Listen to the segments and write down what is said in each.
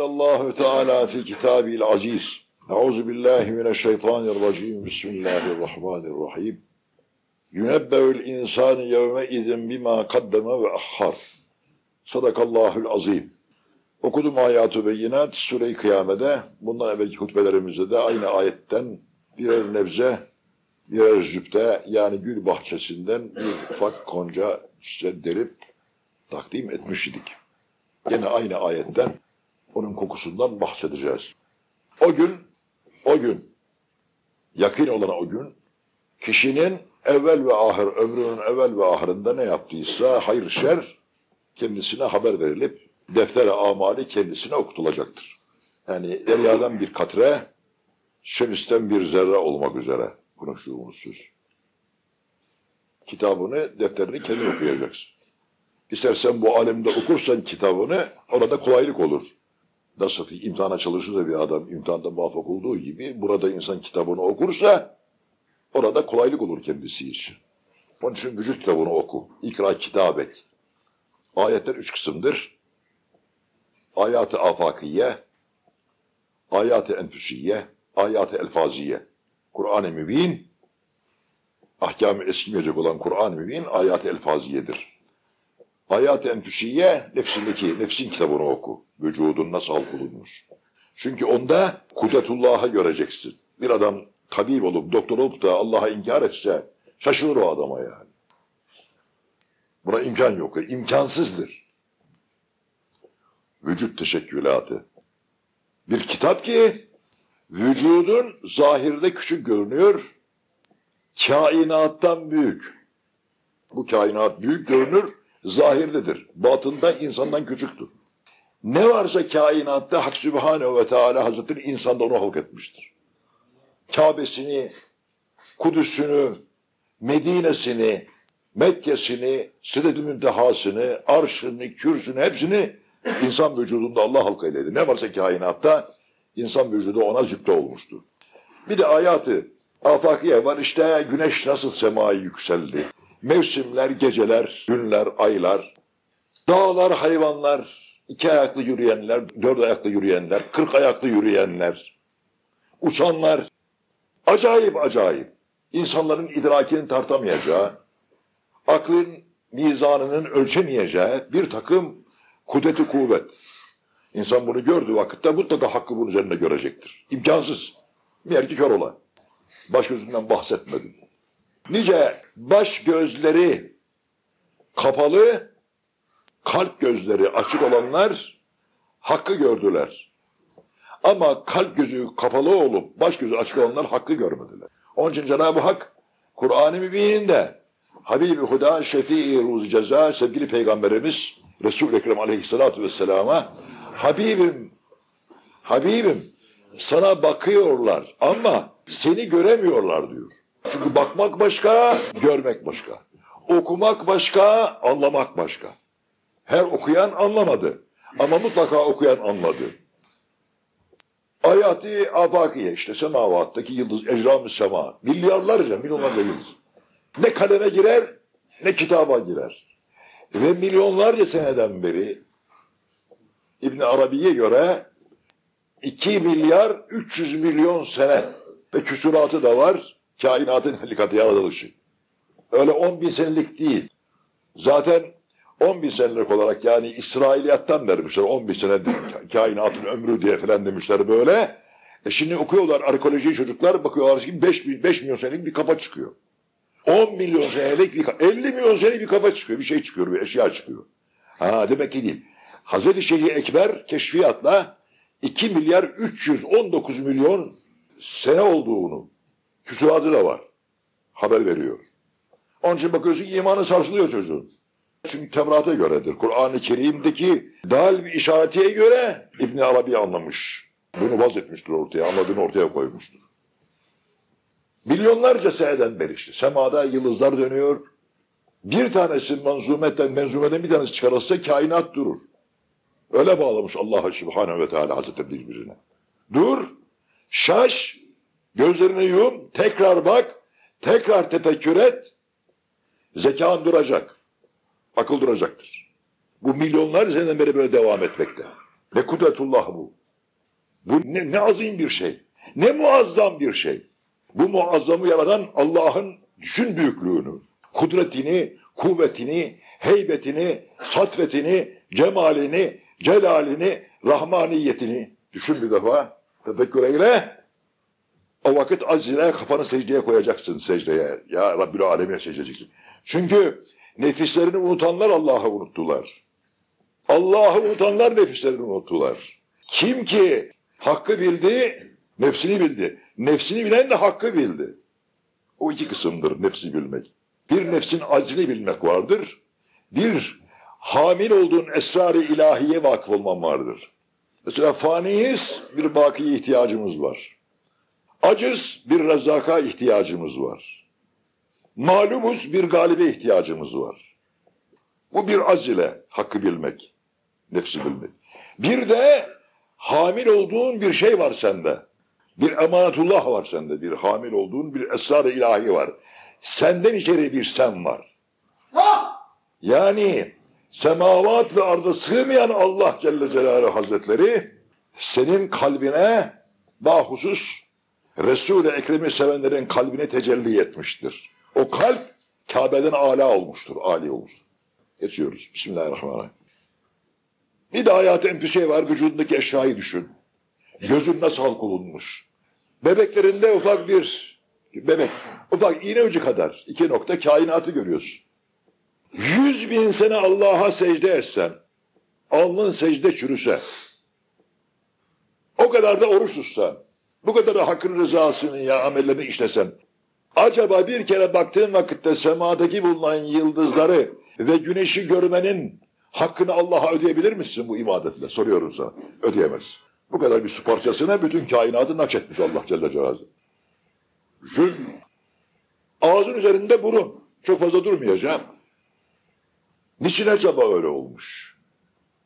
Allahu Teala fi kitabil aziz. Euzu billahi mineşşeytanirracim. Bismillahirrahmanirrahim. Yunebbe'ül insani yevme izin bima kaddeme ve ahhar. Sadakallahül azim. Okudum hayatı beyinat Sure-i Kıyame'de, bundan evvelki hutbelerimizde de aynı ayetten birer nebze, birer zübde yani gül bahçesinden bir ufak konca derip takdim etmiş idik. Yine aynı ayetten onun kokusundan bahsedeceğiz. O gün, o gün, yakın olan o gün, kişinin evvel ve ahir, ömrünün evvel ve ahirinde ne yaptıysa hayır şer kendisine haber verilip deftere amali kendisine okutulacaktır. Yani deryadan bir katre, şemisten bir zerre olmak üzere konuştuğumuz söz. Kitabını, defterini kendi okuyacaksın. İstersen bu alemde okursan kitabını orada kolaylık olur. Nasıl ki imtihana çalışır da bir adam imtihanda muvaffak olduğu gibi burada insan kitabını okursa orada kolaylık olur kendisi için. Onun için vücut kitabını oku. İkra kitabet. Ayetler üç kısımdır. Ayat-ı afakiye, ayat-ı enfüsiye, ayat-ı elfaziye. Kur'an-ı Mübin, ahkam-ı eskimeyecek olan Kur'an-ı Mübin ayat-ı elfaziyedir. Hayat-ı enfüsiye nefsindeki, nefsin kitabını oku. Vücudun nasıl halk olunmuş. Çünkü onda kudretullah'ı göreceksin. Bir adam tabip olup, doktor olup da Allah'a inkar etse şaşılır o adama yani. Buna imkan yok. İmkansızdır. Vücut teşekkülatı. Bir kitap ki vücudun zahirde küçük görünüyor, kainattan büyük. Bu kainat büyük görünür, zahirdedir. Batında insandan küçüktür. Ne varsa kainatta Hak Sübhanehu ve Teala Hazretleri insanda onu halk etmiştir. Kabe'sini, Kudüs'ünü, Medine'sini, Mekke'sini, Sidet-i Müntehasını, Arş'ını, Kürs'ünü hepsini insan vücudunda Allah halk eyledi. Ne varsa kainatta insan vücudu ona zübde olmuştu. Bir de ayatı afakiye var işte güneş nasıl semaya yükseldi. Mevsimler, geceler, günler, aylar, dağlar, hayvanlar, iki ayaklı yürüyenler, dört ayaklı yürüyenler, kırk ayaklı yürüyenler, uçanlar, acayip acayip. İnsanların idrakinin tartamayacağı, aklın mizanının ölçemeyeceği bir takım kudreti kuvvet. İnsan bunu gördüğü vakitte mutlaka hakkı bunun üzerinde görecektir. İmkansız. Bir erkek kör olan. Baş gözünden bahsetmedim. Nice baş gözleri kapalı, kalp gözleri açık olanlar hakkı gördüler. Ama kalp gözü kapalı olup baş gözü açık olanlar hakkı görmediler. Onun için Cenab-ı Hak Kur'an-ı Mübin'de Habibi Huda Şefii Ruz Ceza sevgili Peygamberimiz Resul-i Ekrem Aleyhisselatü Vesselam'a Habibim, Habibim sana bakıyorlar ama seni göremiyorlar diyor. Çünkü bakmak başka, görmek başka. Okumak başka, anlamak başka. Her okuyan anlamadı. Ama mutlaka okuyan anladı. Ayati afakiye işte semavattaki yıldız, ecram-ı sema. Milyarlarca, milyonlarca yıldız. Ne kaleme girer, ne kitaba girer. Ve milyonlarca seneden beri İbn Arabi'ye göre 2 milyar 300 milyon sene ve küsuratı da var kainatın helikatı yaratılışı. Öyle 10 bin senelik değil. Zaten 10 bin senelik olarak yani İsrailiyattan vermişler 10 bin sene kainatın ömrü diye falan demişler böyle. E şimdi okuyorlar arkeoloji çocuklar bakıyorlar ki 5, 5 milyon senelik bir kafa çıkıyor. 10 milyon senelik bir kafa, 50 milyon senelik bir kafa çıkıyor, bir şey çıkıyor, bir eşya çıkıyor. Ha demek ki değil. Hazreti Şeyh Ekber keşfiyatla 2 milyar 319 milyon sene olduğunu küsuratı da var. Haber veriyor. Onun için bakıyorsun imanı sarsılıyor çocuğun. Çünkü Tevrat'a göredir. Kur'an-ı Kerim'deki dal bir işaretiye göre İbn Arabi anlamış. Bunu vaz etmiştir ortaya, anladığını ortaya koymuştur. Milyonlarca seneden beri semada yıldızlar dönüyor. Bir tanesi manzumetten, menzumeden bir tanesi çıkarılsa kainat durur. Öyle bağlamış Allah Subhanahu ve Teala Hazretleri birbirine. Dur, şaş, gözlerini yum, tekrar bak, tekrar tefekkür et. Zekan duracak, akıl duracaktır. Bu milyonlar seneden beri böyle devam etmekte. Ve kudretullah bu. Bu ne, ne azim bir şey. Ne muazzam bir şey. Bu muazzamı yaratan Allah'ın düşün büyüklüğünü, kudretini, kuvvetini, heybetini, satvetini, cemalini, celalini, rahmaniyetini düşün bir defa. Tefekkür eyle. O vakit az ile kafanı secdeye koyacaksın secdeye. Ya Rabbül Alem'e secde edeceksin. Çünkü nefislerini unutanlar Allah'ı unuttular. Allah'ı unutanlar nefislerini unuttular. Kim ki hakkı bildi, nefsini bildi. Nefsini bilen de hakkı bildi. O iki kısımdır nefsi bilmek. Bir nefsin aczini bilmek vardır. Bir hamil olduğun esrar-ı ilahiye vakıf olman vardır. Mesela faniyiz, bir bakiye ihtiyacımız var. Acız, bir rezaka ihtiyacımız var. Malumuz, bir galibe ihtiyacımız var. Bu bir az ile hakkı bilmek, nefsi bilmek. Bir de hamil olduğun bir şey var sende. Bir emanetullah var sende. Bir hamil olduğun bir esrar-ı ilahi var. Senden içeri bir sen var. Yani semavat ve arda sığmayan Allah Celle Celaluhu Hazretleri senin kalbine bahusus Resul-i Ekrem'i sevenlerin kalbine tecelli etmiştir. O kalp Kabe'den ala olmuştur, ali olmuştur. Geçiyoruz. Bismillahirrahmanirrahim. Bir de hayatı en şey var, vücudundaki eşyayı düşün. Gözün nasıl halk olunmuş. Bebeklerinde ufak bir bebek, ufak iğne ucu kadar iki nokta kainatı görüyorsun. Yüz bin sene Allah'a secde etsen, alnın secde çürüse, o kadar da oruç tutsan, bu kadar da hakkın rızasını ya amellerini işlesen, acaba bir kere baktığın vakitte semadaki bulunan yıldızları ve güneşi görmenin hakkını Allah'a ödeyebilir misin bu ibadetle? Soruyorum sana. Ödeyemez. Bu kadar bir su parçasına bütün kainatı nakşetmiş Allah Celle Celaluhu. Düşün. Ağzın üzerinde burun. Çok fazla durmayacağım. Niçin acaba öyle olmuş?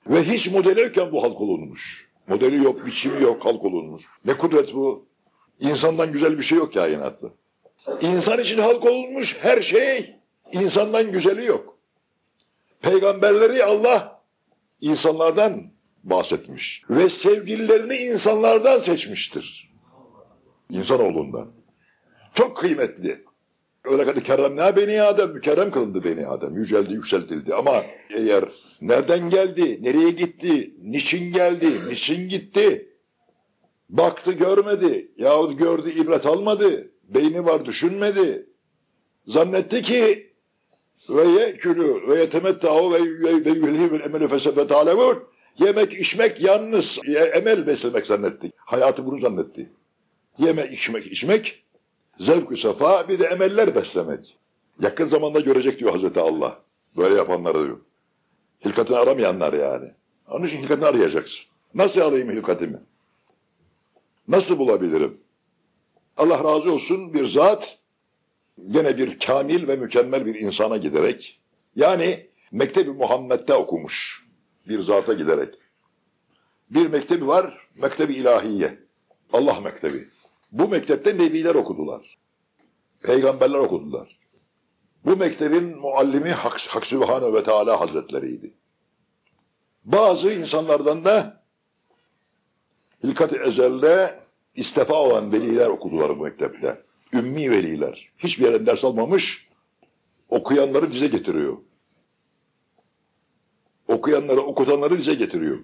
Ve hiç modeli yokken bu halk olunmuş. Modeli yok, biçimi yok, halk olunmuş. Ne kudret bu? İnsandan güzel bir şey yok kainatta. İnsan için halk olunmuş her şey, insandan güzeli yok. Peygamberleri Allah insanlardan bahsetmiş. Ve sevgililerini insanlardan seçmiştir. İnsanoğlundan. Çok kıymetli. Öyle kadar kerremna beni Adem, mükerrem kılındı beni Adem. Yüceldi, yükseltildi. Ama eğer nereden geldi, nereye gitti, niçin geldi, niçin gitti, baktı görmedi, yahut gördü ibret almadı, beyni var düşünmedi. Zannetti ki ve yekülü ve yetemetta'u ve yülhibül emeli fesebet alevun yemek içmek yalnız emel beslemek zannetti. Hayatı bunu zannetti. Yemek içmek içmek zevk-ü sefa bir de emeller beslemek. Yakın zamanda görecek diyor Hazreti Allah. Böyle yapanları diyor. Hilkatını aramayanlar yani. Onun için hilkatını arayacaksın. Nasıl arayayım hilkatimi? Nasıl bulabilirim? Allah razı olsun bir zat gene bir kamil ve mükemmel bir insana giderek yani Mektebi Muhammed'de okumuş bir zata giderek. Bir mektebi var, Mektebi İlahiye. Allah Mektebi. Bu mektepte nebiler okudular. Peygamberler okudular. Bu mektebin muallimi Hak, Hak Sübhanehu ve Teala Hazretleriydi. Bazı insanlardan da hilkat-ı ezelde istifa olan veliler okudular bu mektepte. Ümmi veliler. Hiçbir yerden ders almamış, okuyanları dize getiriyor. Okuyanları, okutanları dize getiriyor.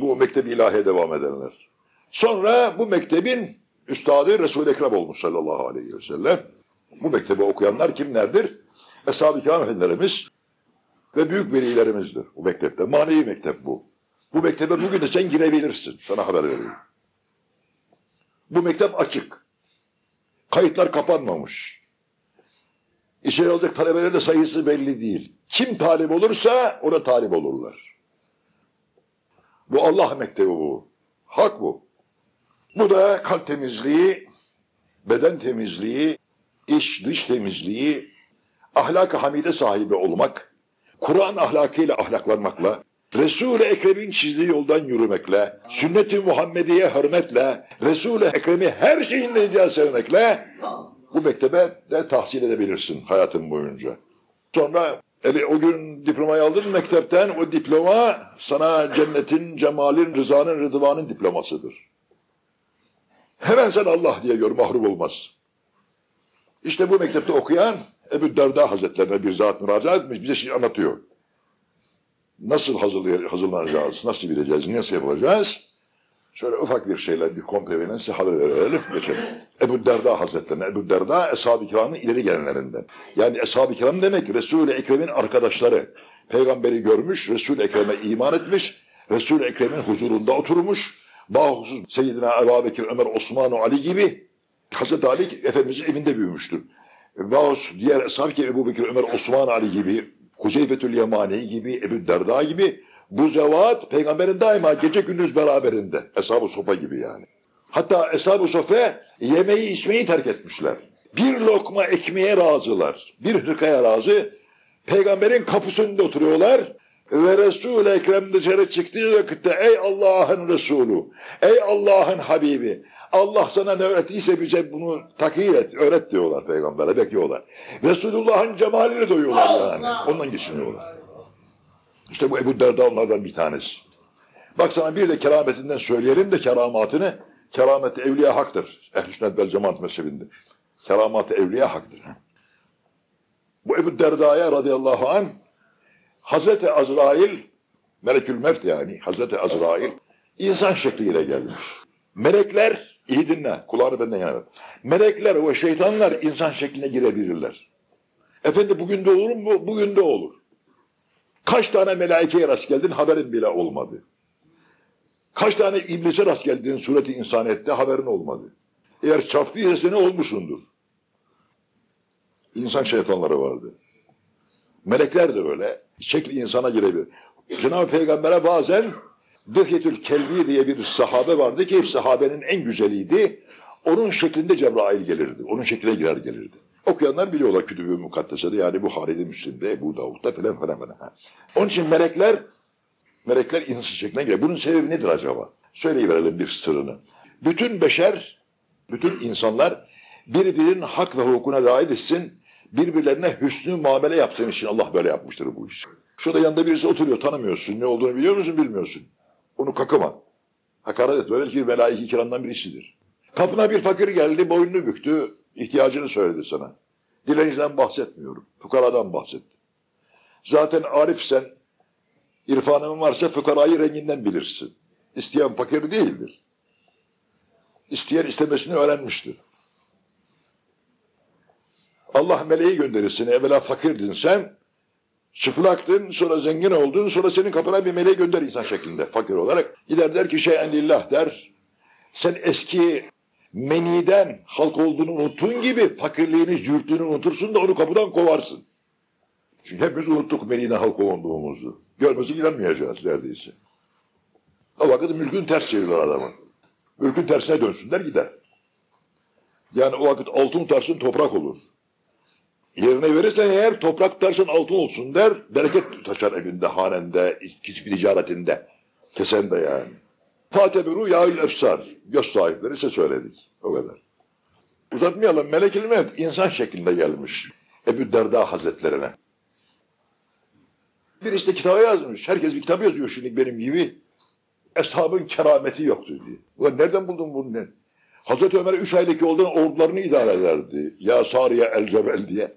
Bu mektebi ilahiye devam edenler. Sonra bu mektebin üstadı Resul-i Ekrem olmuş sallallahu aleyhi ve sellem. Bu mektebi okuyanlar kimlerdir? Eshab-ı Kiram Efendilerimiz ve büyük velilerimizdir bu mektepte. Manevi mektep bu. Bu mektebe bugün de sen girebilirsin. Sana haber vereyim. Bu mektep açık. Kayıtlar kapanmamış. İçeri alacak talebelerin de sayısı belli değil. Kim talip olursa ona talip olurlar. Bu Allah mektebi bu. Hak bu. Bu da kalp temizliği, beden temizliği, iç dış temizliği, ahlak-ı hamide sahibi olmak, Kur'an ahlakıyla ahlaklanmakla, Resul-i Ekrem'in çizdiği yoldan yürümekle, sünnet-i Muhammediye hürmetle, Resul-i Ekrem'i her şeyinle sevmekle bu mektebe de tahsil edebilirsin hayatın boyunca. Sonra Evet o gün diplomayı aldın mektepten o diploma sana cennetin, cemalin, rızanın, rıdvanın diplomasıdır. Hemen sen Allah diye gör mahrum olmaz. İşte bu mektepte okuyan Ebu Derda Hazretlerine bir zat müracaat etmiş bize şey anlatıyor. Nasıl hazırlanacağız, nasıl bileceğiz, nasıl yapacağız? Şöyle ufak bir şeyler, bir komple size haber verelim, geçelim. Ebu Derda Hazretlerine, Ebu Derda Eshab-ı Kiram'ın ileri gelenlerinden. Yani Eshab-ı Kiram demek Resul-i Ekrem'in arkadaşları. Peygamberi görmüş, Resul-i Ekrem'e iman etmiş, Resul-i Ekrem'in huzurunda oturmuş, bahusuz Seyyidina Ebu Bekir, Ömer, Osman, Ali gibi Hazreti Ali Efendimiz'in evinde büyümüştür. Bahus diğer Eshab-ı Ebu Bekir, Ömer, Osman, Ali gibi, Kuzeyfetül Yemani gibi, Ebu Derda gibi bu zevat peygamberin daima gece gündüz beraberinde. Eshab-ı sopa gibi yani. Hatta Eshab-ı sofe yemeği içmeyi terk etmişler. Bir lokma ekmeğe razılar. Bir hırkaya razı. Peygamberin kapısında oturuyorlar. Ve Resul-i Ekrem dışarı çıktığı vakitte ey Allah'ın Resulü, ey Allah'ın Habibi, Allah sana ne öğrettiyse bize bunu takir et, öğret diyorlar peygambere, bekliyorlar. Resulullah'ın cemaliyle doyuyorlar yani. Ondan geçiniyorlar. İşte bu Ebu Derda onlardan bir tanesi. Bak sana bir de kerametinden söyleyelim de keramatını. Keramet evliya haktır. Ehl-i sünnet vel cemaat mezhebinde. Keramat evliya haktır. Bu Ebu Derda'ya radıyallahu an Hazreti Azrail Melekül Mevt yani Hazreti Azrail insan şekliyle gelmiş. Melekler iyi dinle kulağını benden yana. Melekler ve şeytanlar insan şekline girebilirler. Efendi bugün de olur mu? Bugün de olur. Kaç tane melaikeye rast geldin haberin bile olmadı. Kaç tane iblise rast geldin sureti insaniyette haberin olmadı. Eğer çarptıysa seni olmuşundur. İnsan şeytanları vardı. Melekler de öyle. Şekli insana girebilir. Cenab-ı Peygamber'e bazen Dıhyetül Kelbi diye bir sahabe vardı ki sahabenin en güzeliydi. Onun şeklinde Cebrail gelirdi. Onun şekline girer gelirdi. Okuyanlar biliyorlar kütübü mukaddesede yani Buhari'de, Müslim'de, Ebu Davud'da falan falan falan. Onun için melekler, melekler insan şekline girer. Bunun sebebi nedir acaba? Söyleyiverelim bir sırrını. Bütün beşer, bütün insanlar birbirinin hak ve hukukuna riayet etsin, birbirlerine hüsnü muamele yapsın için Allah böyle yapmıştır bu iş. Şurada yanında birisi oturuyor, tanımıyorsun. Ne olduğunu biliyor musun, bilmiyorsun. Onu kakıma. Hakaret etme. Belki melaik-i kiramdan birisidir. Kapına bir fakir geldi, boynunu büktü. İhtiyacını söyledi sana. Dilenciden bahsetmiyorum. Fukaradan bahsetti. Zaten arifsen, irfanın varsa fukarayı renginden bilirsin. İsteyen fakir değildir. İsteyen istemesini öğrenmiştir. Allah meleği gönderirsin. Evvela fakirdin sen, çıplaktın, sonra zengin oldun, sonra senin kapına bir meleği gönder insan şeklinde, fakir olarak. Gider der ki şeyen lillah der. Sen eski meniden halk olduğunu unuttuğun gibi fakirliğini, zürtlüğünü unutursun da onu kapıdan kovarsın. Çünkü hepimiz unuttuk meniden halk olduğumuzu. Görmesi inanmayacağız neredeyse. O vakit mülkün ters çevirir adamın. Mülkün tersine dönsünler gider. Yani o vakit altın tutarsın toprak olur. Yerine verirsen eğer toprak tutarsın altın olsun der. Bereket taşar evinde, hanende, hiçbir ticaretinde. Kesen de yani. Fatebiru yâül efsar. Göz sahipleri ise söyledik. O kadar. Uzatmayalım. Melek ilmet insan şeklinde gelmiş. Ebu Derda Hazretlerine. Bir işte kitabı yazmış. Herkes bir kitap yazıyor şimdi benim gibi. Eshabın kerameti yoktu diye. Ulan nereden buldun bunu? Hazreti Ömer üç aylık yoldan ordularını idare ederdi. Ya Sariye el Cebel diye.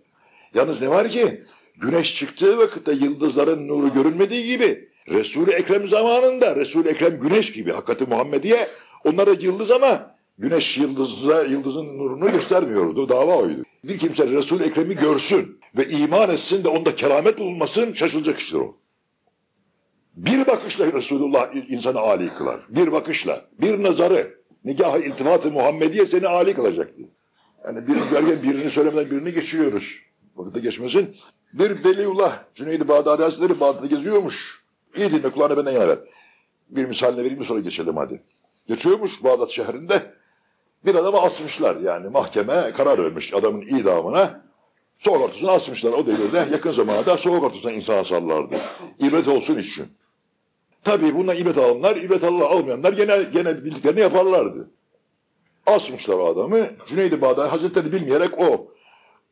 Yalnız ne var ki? Güneş çıktığı vakitte yıldızların nuru görünmediği gibi Resul-i Ekrem zamanında Resul-i Ekrem güneş gibi hakikati Muhammediye onlara yıldız ama güneş yıldızla yıldızın nurunu göstermiyordu. Dava oydu. Bir kimse Resul-i Ekrem'i görsün ve iman etsin de onda keramet bulunmasın şaşılacak iştir o. Bir bakışla Resulullah insanı âli kılar. Bir bakışla, bir nazarı, nigah-ı iltifat-ı Muhammediye seni âli kılacaktı. Yani birini görgen birini söylemeden birini geçiyoruz. Vakitte geçmesin. Bir Veliullah Cüneydi Bağdadi Hazretleri Bağdat'ta geziyormuş. İyi dinle kulağını benden yana ver. Bir misaline vereyim sonra geçelim hadi. Geçiyormuş Bağdat şehrinde. Bir adamı asmışlar yani mahkeme karar vermiş adamın idamına. Soğuk ortasına asmışlar o devirde yakın zamanda soğuk ortasına insan asarlardı. İbret olsun için. Tabii bundan ibret alanlar, ibret almayanlar gene, gene bildiklerini yaparlardı. Asmışlar o adamı. Cüneydi Bağdadi Hazretleri bilmeyerek o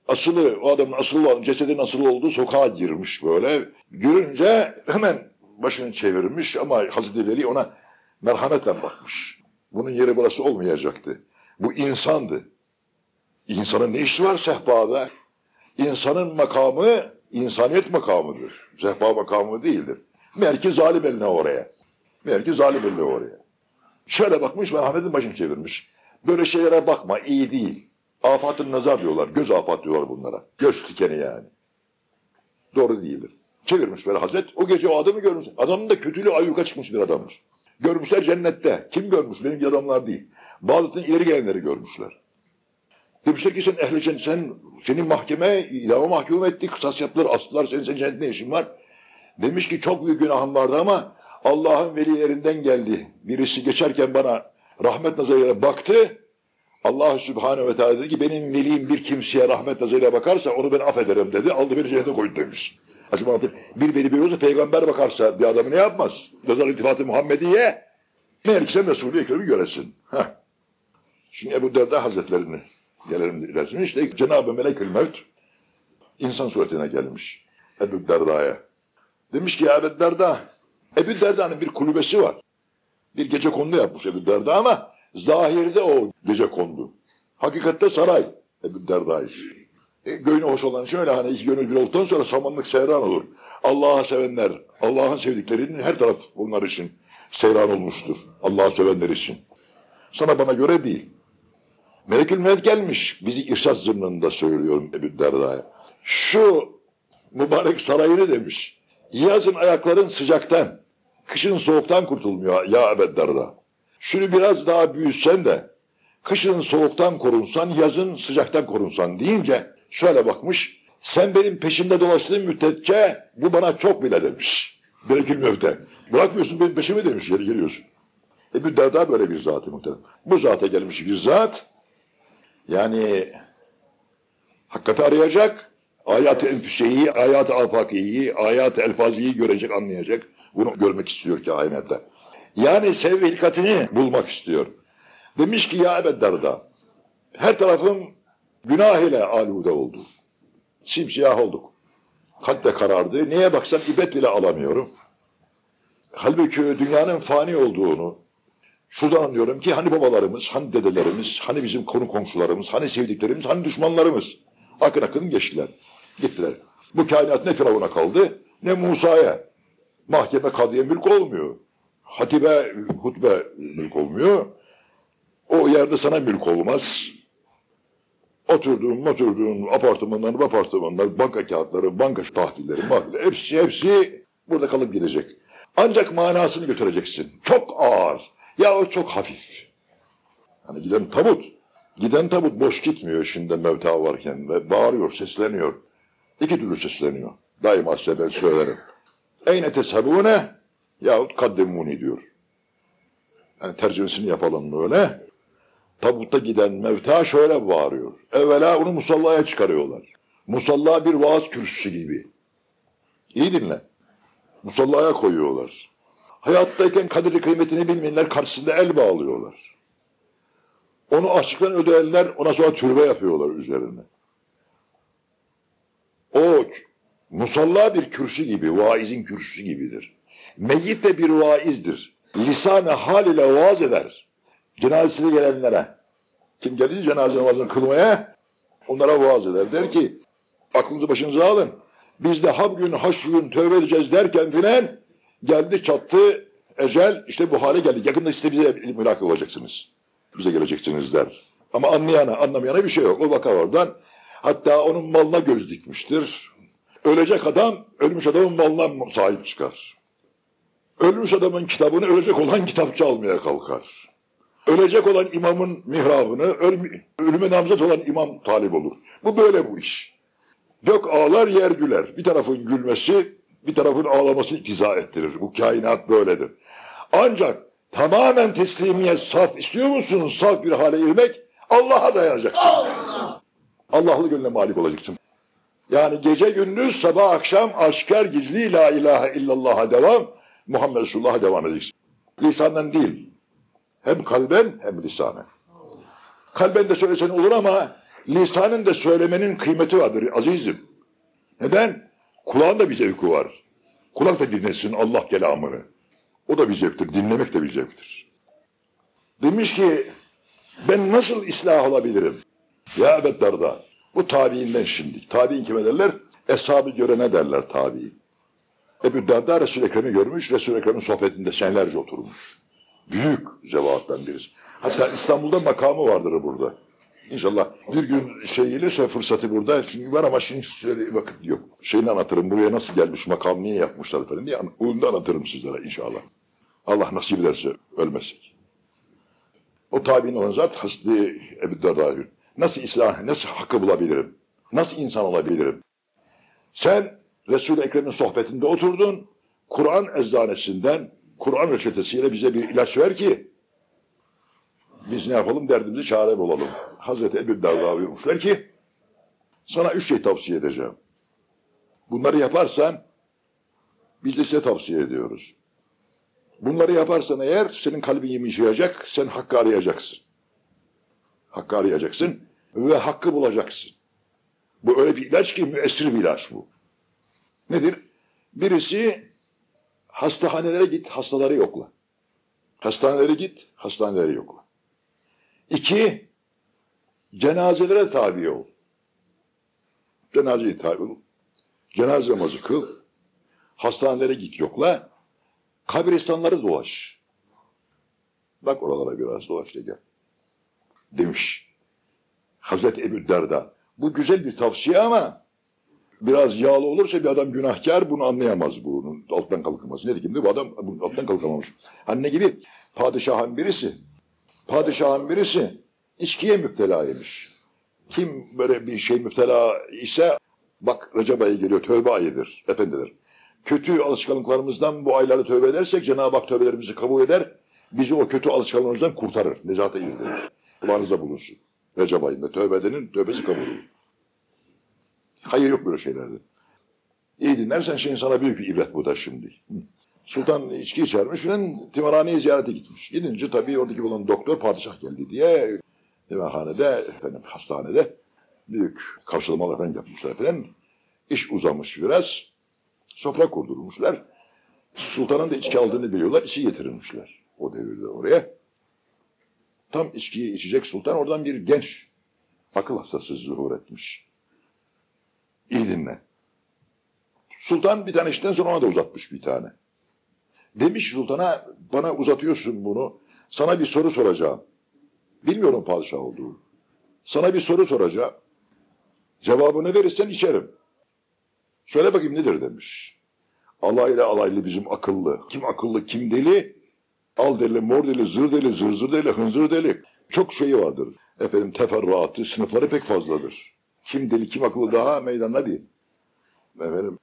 asılı, o adamın asılı olan, cesedin asılı olduğu sokağa girmiş böyle. Görünce hemen başını çevirmiş ama Hazreti Veli ona merhametle bakmış. Bunun yeri burası olmayacaktı. Bu insandı. İnsanın ne işi var sehpada? İnsanın makamı insaniyet makamıdır. Sehpa makamı değildir. Merki zalim eline oraya. Merki zalim eline oraya. Şöyle bakmış merhametin başını çevirmiş. Böyle şeylere bakma iyi değil. Afatın nazar diyorlar. Göz afat diyorlar bunlara. Göz tikeni yani. Doğru değildir. Çevirmiş böyle Hazret. O gece o adamı görmüş. Adamın da kötülüğü ayyuka çıkmış bir adammış. Görmüşler cennette. Kim görmüş? Benim adamlar değil. Bağdat'ın ileri gelenleri görmüşler. Demişler ki sen ehli cennet, sen, seni mahkeme, ilama mahkum etti, kısas yaptılar, astılar, senin, senin cennette ne işin var? Demiş ki çok büyük günahım vardı ama Allah'ın velilerinden geldi. Birisi geçerken bana rahmet nazarıyla baktı. Allah Sübhanehu ve Teala dedi ki benim velim bir kimseye rahmet nazarıyla bakarsa onu ben affederim dedi. Aldı beni cennete koydu demiş. Acaba bir veli bir olsa peygamber bakarsa bir adamı ne yapmaz? Nazar iltifatı Muhammediye meğer ki sen Resulü Ekrem'i göresin. Heh. Şimdi Ebu Derda Hazretlerini gelelim ilerisine. İşte Cenab-ı Melekül Mevt insan suretine gelmiş Ebu Derda'ya. Demiş ki ya Ebu Derda, Ebu Derda'nın bir kulübesi var. Bir gece kondu yapmış Ebu Derda ama zahirde o gece kondu. Hakikatte saray Ebu Derda iş. E, gönlü hoş olan şöyle hani iki gönül bir olduktan sonra samanlık seyran olur. Allah'a sevenler, Allah'ın sevdiklerinin her taraf bunlar için seyran olmuştur. Allah'a sevenler için. Sana bana göre değil. Melekül Mevt gelmiş. Bizi irşad zımnında söylüyorum Ebu Derda'ya. Şu mübarek sarayını demiş. Yazın ayakların sıcaktan, kışın soğuktan kurtulmuyor ya Ebu Derda. Şunu biraz daha büyütsen de, kışın soğuktan korunsan, yazın sıcaktan korunsan deyince şöyle bakmış. Sen benim peşimde dolaştığın müddetçe bu bana çok bile demiş. Melekül Mevt'e. Bırakmıyorsun benim peşimi demiş, geri geliyorsun. Ebu Derda böyle bir zatı muhtemelen. Bu zata gelmiş bir zat, yani hakikati arayacak, ayat-ı enfüseyi, ayat-ı afakiyi, ayat-ı elfaziyi görecek, anlayacak. Bunu görmek istiyor kainatta. Yani sev hilkatini bulmak istiyor. Demiş ki ya Ebed Derda, her tarafım günah ile alude oldu. Simsiyah olduk. Kalp de karardı. Neye baksam ibet bile alamıyorum. Halbuki dünyanın fani olduğunu, Şuradan anlıyorum ki hani babalarımız, hani dedelerimiz, hani bizim konu komşularımız, hani sevdiklerimiz, hani düşmanlarımız akın akın geçtiler. Gittiler. Bu kainat ne Firavun'a kaldı ne Musa'ya. Mahkeme kadıya mülk olmuyor. Hatibe, hutbe mülk olmuyor. O yerde sana mülk olmaz. Oturduğun, oturduğun apartmanlar, apartmanlar, banka kağıtları, banka tahvilleri, mahvilleri, hepsi, hepsi burada kalıp gidecek. Ancak manasını götüreceksin. Çok ağır. Ya o çok hafif. Hani giden tabut. Giden tabut boş gitmiyor şimdi mevta varken ve bağırıyor, sesleniyor. İki türlü sesleniyor. Daima size ben söylerim. Eyne teshabune yahut kaddemuni diyor. Yani tercümesini yapalım böyle. Tabutta giden mevta şöyle bağırıyor. Evvela onu musallaya çıkarıyorlar. Musalla bir vaaz kürsüsü gibi. İyi dinle. Musallaya koyuyorlar. Hayattayken kadri kıymetini bilmeyenler karşısında el bağlıyorlar. Onu açlıktan ödeyenler ona sonra türbe yapıyorlar üzerine. O musalla bir kürsü gibi, vaizin kürsüsü gibidir. Meyyit de bir vaizdir. Lisan-ı hal ile vaaz eder. Cenazesine gelenlere. Kim gelince cenaze namazını kılmaya onlara vaaz eder. Der ki aklınızı başınıza alın. Biz de hab gün haş gün tövbe edeceğiz derken filan geldi çattı ecel işte bu hale geldi. Yakında size bize mülak olacaksınız. Bize geleceksiniz der. Ama anlayana anlamayana bir şey yok. O bakar oradan. Hatta onun malına göz dikmiştir. Ölecek adam ölmüş adamın malına sahip çıkar. Ölmüş adamın kitabını ölecek olan kitapçı almaya kalkar. Ölecek olan imamın mihrabını, ölüme namzet olan imam talip olur. Bu böyle bu iş. Gök ağlar yer güler. Bir tarafın gülmesi bir tarafın ağlaması iktiza ettirir. Bu kainat böyledir. Ancak tamamen teslimiyet, saf istiyor musun? Saf bir hale girmek Allah'a dayanacaksın. Allah. Allah'lı gönlüne malik olacaksın. Yani gece gündüz sabah akşam aşkar gizli la ilahe illallah'a devam, Muhammed Resulullah'a devam edeceksin. Lisandan değil. Hem kalben hem lisanen. Kalben de söylesen olur ama Lisanın da söylemenin kıymeti vardır azizim. Neden? Kulağın da bir zevki var. Kulak da dinlesin Allah kelamını. O da bir zevktir. Dinlemek de bir zevktir. Demiş ki ben nasıl ıslah olabilirim? Ya Ebed Darda. Bu tabiinden şimdi. Tabiin kime derler? Eshab-ı görene derler tabiin. Ebu Darda Resul-i Ekrem'i görmüş. Resul-i Ekrem'in sohbetinde senelerce oturmuş. Büyük zevattan birisi. Hatta İstanbul'da makamı vardır burada. İnşallah bir gün şey gelirse fırsatı burada. Çünkü var ama şimdi söyle vakit yok. Şeyini anlatırım. Buraya nasıl gelmiş, makam niye yapmışlar falan diye. Onu da anlatırım sizlere inşallah. Allah nasip ederse ölmezsek. O tabi'in olan zat Hazreti Ebu Darda Nasıl İslam, nasıl hakkı bulabilirim? Nasıl insan olabilirim? Sen Resul-i Ekrem'in sohbetinde oturdun. Kur'an eczanesinden, Kur'an reçetesiyle bize bir ilaç ver ki biz ne yapalım derdimizi çare bulalım. Hazreti Ebu Darda buyurmuşlar ki sana üç şey tavsiye edeceğim. Bunları yaparsan biz de size tavsiye ediyoruz. Bunları yaparsan eğer senin kalbin yumuşayacak, sen hakkı arayacaksın. Hakkı arayacaksın ve hakkı bulacaksın. Bu öyle bir ilaç ki müessir bir ilaç bu. Nedir? Birisi hastahanelere git, hastaları yokla. Hastanelere git, hastaneleri yokla. İki, cenazelere tabi ol. Cenazeye tabi ol. Cenaze namazı kıl. Hastanelere git yokla. Kabristanları dolaş. Bak oralara biraz dolaş de gel. Demiş. Hazreti Ebu Derda. Bu güzel bir tavsiye ama biraz yağlı olursa bir adam günahkar bunu anlayamaz bunun alttan kalkamaz. Ne diyeyim bu adam bunun alttan kalkamamış. Hani ne gibi? Padişahın birisi padişahın birisi içkiye müptelaymış. Kim böyle bir şey müptela ise bak Recep ayı geliyor tövbe ayıdır efendiler. Kötü alışkanlıklarımızdan bu aylarda tövbe edersek Cenab-ı Hak tövbelerimizi kabul eder. Bizi o kötü alışkanlıklarımızdan kurtarır. Necate indirir. Kulağınızda bulunsun. Recep ayında tövbe edenin tövbesi kabul olur. Hayır yok böyle şeylerde. İyi dinlersen şimdi sana büyük bir ibret bu da şimdi. Sultan içki içermiş filan timarhaneye ziyarete gitmiş. Gidince tabii oradaki bulan doktor padişah geldi diye timarhanede, efendim, hastanede büyük karşılamalar falan yapmışlar falan. İş uzamış biraz. Sofra kurdurmuşlar. Sultanın da içki aldığını biliyorlar. içi getirilmişler o devirde oraya. Tam içkiyi içecek sultan oradan bir genç akıl hastası zuhur etmiş. İyi dinle. Sultan bir tane işten sonra ona da uzatmış bir tane. Demiş sultana bana uzatıyorsun bunu. Sana bir soru soracağım. Bilmiyorum padişah olduğu. Sana bir soru soracağım. Cevabını verirsen içerim. Söyle bakayım nedir demiş. Alaylı alaylı bizim akıllı. Kim akıllı kim deli? Al deli, mor deli, zır deli, zır zır deli, hınzır deli. Çok şeyi vardır. Efendim teferruatı, sınıfları pek fazladır. Kim deli, kim akıllı daha meydanda değil. Efendim,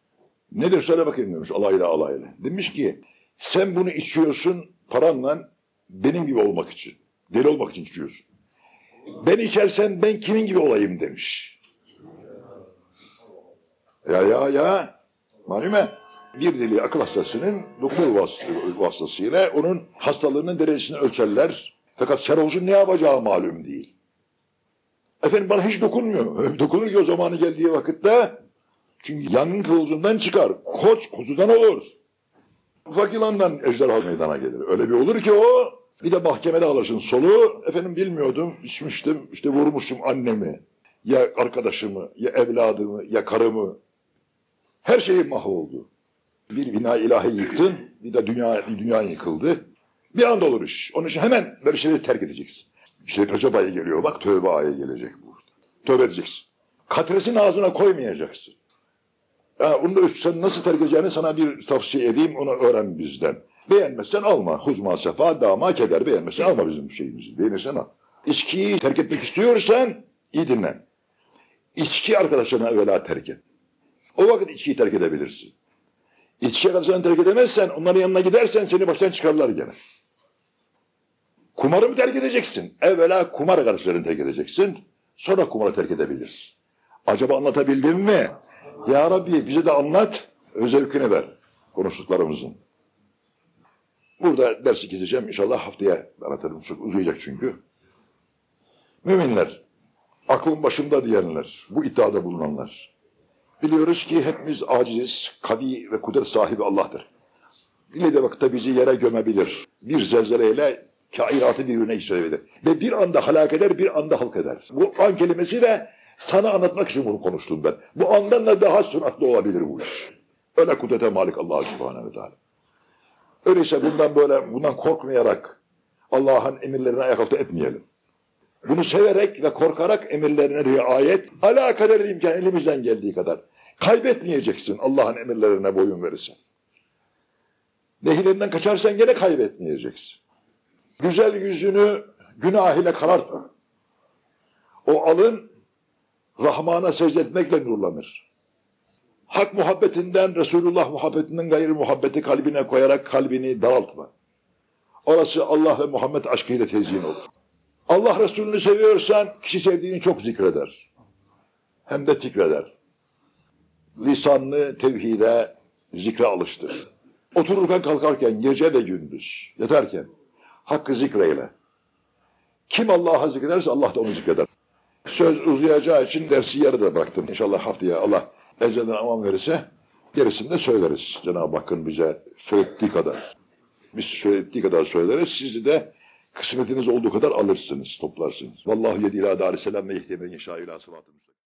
nedir söyle bakayım demiş alaylı alaylı. Demiş ki sen bunu içiyorsun paranla benim gibi olmak için. Deli olmak için içiyorsun. Ben içersen ben kimin gibi olayım demiş. Ya ya ya. Malume bir deli akıl hastasının doktor vasıtasıyla onun hastalığının derecesini ölçerler. Fakat sarhoşun ne yapacağı malum değil. Efendim bana hiç dokunmuyor. Dokunur ki o zamanı geldiği vakitte çünkü yangın kıvılcından çıkar. Koç kuzudan olur. Ufak yılandan ejderha meydana gelir. Öyle bir olur ki o bir de mahkemede alırsın solu. Efendim bilmiyordum, içmiştim, işte vurmuşum annemi, ya arkadaşımı, ya evladımı, ya karımı. Her şeyi mahvoldu. Bir bina ilahi yıktın, bir de dünya, dünya yıkıldı. Bir anda olur iş. Onun için hemen böyle şeyleri terk edeceksin. İşte Recep ayı geliyor bak, tövbe ayı gelecek burada. Tövbe edeceksin. Katresini ağzına koymayacaksın. Ya onu da sen nasıl terk edeceğini sana bir tavsiye edeyim, onu öğren bizden. Beğenmezsen alma. Huzma sefa, dama keder. Beğenmezsen alma bizim şeyimizi. Beğenirsen al. İçkiyi terk etmek istiyorsan iyi dinlen. İçki arkadaşlarına evvela terk et. O vakit içkiyi terk edebilirsin. İçki arkadaşlarını terk edemezsen, onların yanına gidersen seni baştan çıkarlar gene. Kumarı mı terk edeceksin? Evvela kumar arkadaşlarını terk edeceksin. Sonra kumarı terk edebilirsin. Acaba anlatabildim mi? Ya Rabbi bize de anlat, özellikini ver konuştuklarımızın. Burada dersi keseceğim. İnşallah haftaya anlatırım. Çok uzayacak çünkü. Müminler, aklın başında diyenler, bu iddiada bulunanlar. Biliyoruz ki hepimiz aciziz, kavi ve kudret sahibi Allah'tır. Dilediği vakitte bizi yere gömebilir. Bir zelzeleyle kainatı birbirine işleyebilir. Ve bir anda halak eder, bir anda halk eder. Bu an kelimesi de sana anlatmak için bunu konuştum ben. Bu andan da daha süratli olabilir bu iş. Öyle kudrete malik Allah subhanehu ve teala. Öyleyse bundan böyle, bundan korkmayarak Allah'ın emirlerine ayaküstü etmeyelim. Bunu severek ve korkarak emirlerine riayet, ala kadar imkan elimizden geldiği kadar. Kaybetmeyeceksin Allah'ın emirlerine boyun verirsen. Nehirlerinden kaçarsan gene kaybetmeyeceksin. Güzel yüzünü günah ile karartma. O alın Rahman'a secde nurlanır. Hak muhabbetinden, Resulullah muhabbetinden gayrı muhabbeti kalbine koyarak kalbini daraltma. Orası Allah ve Muhammed aşkıyla tezyin olur. Allah Resulü'nü seviyorsan kişi sevdiğini çok zikreder. Hem de tikreder. Lisanını tevhide, zikre alıştır. Otururken kalkarken, gece ve gündüz, yatarken hakkı zikreyle. Kim Allah'a zikrederse Allah da onu zikreder. Söz uzayacağı için dersi yarıda bıraktım. İnşallah haftaya Allah ezelden aman verirse gerisini de söyleriz. Cenab-ı Hakk'ın bize söylettiği kadar. Biz söylettiği kadar söyleriz. Siz de kısmetiniz olduğu kadar alırsınız, toplarsınız. Vallahu yedi ila darisselam ve ihtiyeben yeşâ ila sıratı